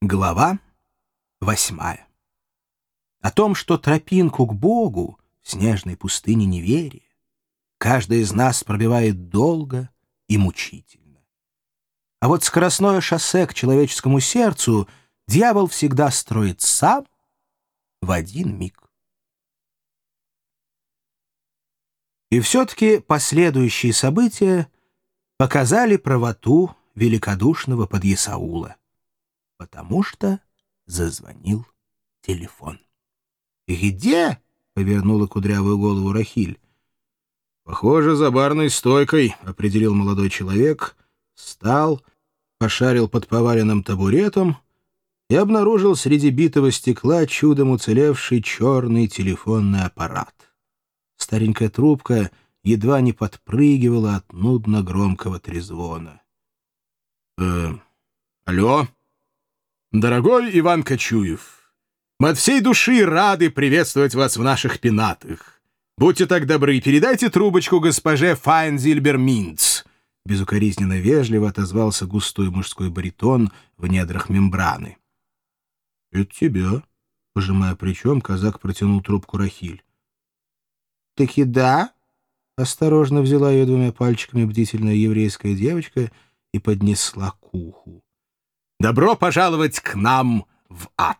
Глава восьмая. О том, что тропинку к Богу в снежной пустыне неверия каждый из нас пробивает долго и мучительно. А вот скоростное шоссе к человеческому сердцу дьявол всегда строит сам в один миг. И все-таки последующие события показали правоту великодушного подъясаула потому что зазвонил телефон. «Где?» — повернула кудрявую голову Рахиль. «Похоже, за барной стойкой», — определил молодой человек, встал, пошарил под поваленным табуретом и обнаружил среди битого стекла чудом уцелевший черный телефонный аппарат. Старенькая трубка едва не подпрыгивала от нудно громкого трезвона. «Э, алло?» Дорогой Иван Кочуев, мы от всей души рады приветствовать вас в наших пенатах. Будьте так добры, передайте трубочку госпоже Файнзильбер Минц. Безукоризненно вежливо отозвался густой мужской баритон в недрах мембраны. — Это тебя, — пожимая плечом, казак протянул трубку Рахиль. — Таки да? — осторожно взяла ее двумя пальчиками бдительная еврейская девочка и поднесла к уху. Добро пожаловать к нам в ад.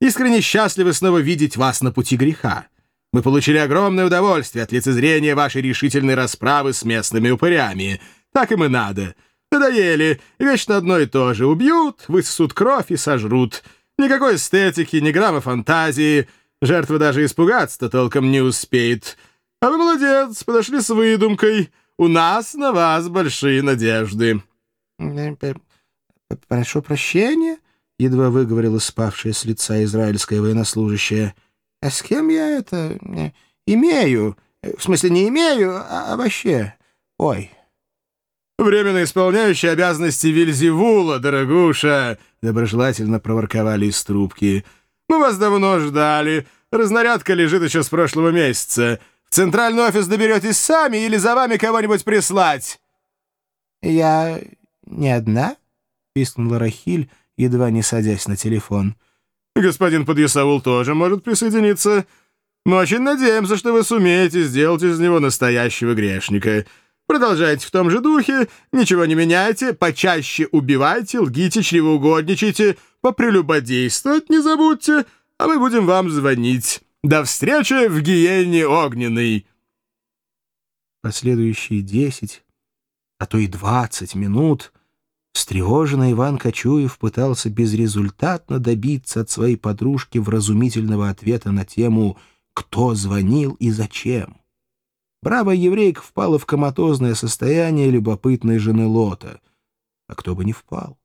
Искренне счастливы снова видеть вас на пути греха. Мы получили огромное удовольствие от лицезрения вашей решительной расправы с местными упырями. Так им и надо. Надоели. Вечно одно и то же. Убьют, высосут кровь и сожрут. Никакой эстетики, ни грамма фантазии. Жертва даже испугаться-то толком не успеет. А вы молодец, подошли с выдумкой. У нас на вас большие надежды. «Прошу прощения», — едва выговорила спавшая с лица израильская военнослужащая. «А с кем я это имею? В смысле, не имею, а, а вообще? Ой». «Временно исполняющий обязанности Вильзевула, дорогуша!» — доброжелательно проворковали из трубки. «Мы вас давно ждали. Разнарядка лежит еще с прошлого месяца. В центральный офис доберетесь сами или за вами кого-нибудь прислать?» «Я не одна?» Пискнула Рахиль, едва не садясь на телефон. «Господин Подъясаул тоже может присоединиться. Мы очень надеемся, что вы сумеете сделать из него настоящего грешника. Продолжайте в том же духе, ничего не меняйте, почаще убивайте, лгите, чревоугодничайте, попрелюбодействовать не забудьте, а мы будем вам звонить. До встречи в гиене огненной!» Последующие десять, а то и двадцать минут — Встревоженный Иван Кочуев пытался безрезультатно добиться от своей подружки вразумительного ответа на тему «Кто звонил и зачем?». Бравая еврейка впала в коматозное состояние любопытной жены Лота. А кто бы не впал.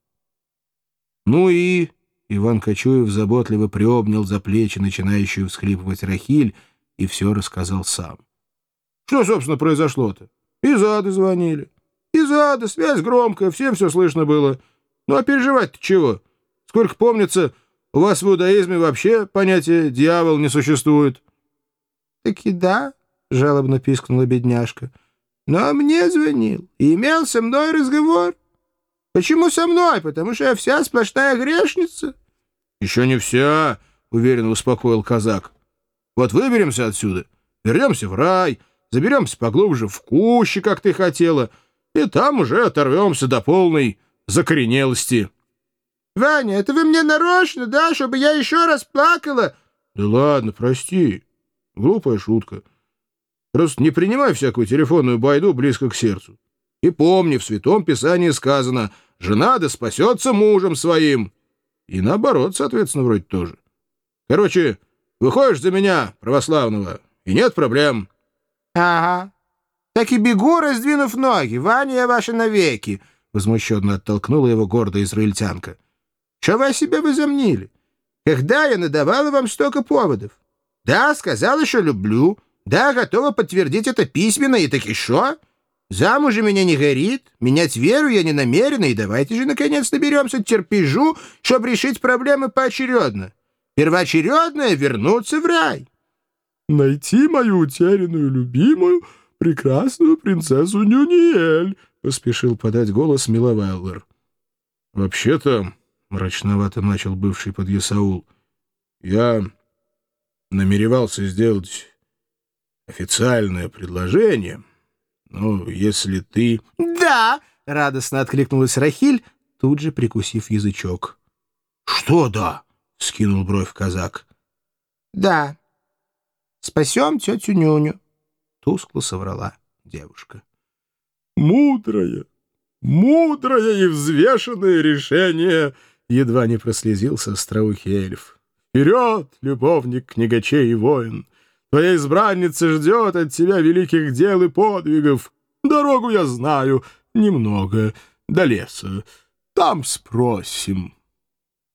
«Ну и...» — Иван Кочуев заботливо приобнял за плечи начинающую всхлипывать Рахиль и все рассказал сам. «Что, собственно, произошло-то? Из ада звонили». Из ада, связь громкая, всем все слышно было. Ну а переживать-то чего? Сколько помнится, у вас в иудаизме вообще понятия «дьявол» не существует. — Таки да, — жалобно пискнула бедняжка. — Но мне звонил и имел со мной разговор. Почему со мной? Потому что я вся сплошная грешница. — Еще не вся, — уверенно успокоил казак. — Вот выберемся отсюда, вернемся в рай, заберемся поглубже в кущи, как ты хотела, — и там уже оторвемся до полной закоренелости. — Ваня, это вы мне нарочно, да, чтобы я еще раз плакала? — Да ладно, прости. Глупая шутка. Просто не принимай всякую телефонную байду близко к сердцу. И помни, в Святом Писании сказано «жена да спасется мужем своим». И наоборот, соответственно, вроде тоже. Короче, выходишь за меня, православного, и нет проблем. — Ага, так и бегу, раздвинув ноги. Ваня, я ваша навеки!» — возмущенно оттолкнула его гордая израильтянка. «Что вы о себе возомнили? Когда я надавала вам столько поводов? Да, сказал еще люблю. Да, готова подтвердить это письменно, и таки что? Замуж меня не горит, менять веру я не намерена, и давайте же, наконец, наберемся терпежу, чтобы решить проблемы поочередно. Первоочередное — вернуться в рай». «Найти мою утерянную любимую...» прекрасную принцессу Нюниэль», — поспешил подать голос Миловеллер. «Вообще-то мрачновато начал бывший подъясаул. «Я намеревался сделать официальное предложение, но если ты...» «Да!» — радостно откликнулась Рахиль, тут же прикусив язычок. «Что да?» — скинул бровь казак. «Да. Спасем тетю Нюню», — тускло соврала девушка. «Мудрое, мудрое и взвешенное решение!» Едва не прослезился остроухий эльф. «Вперед, любовник книгачей и воин! Твоя избранница ждет от тебя великих дел и подвигов. Дорогу я знаю, немного, до леса. Там спросим».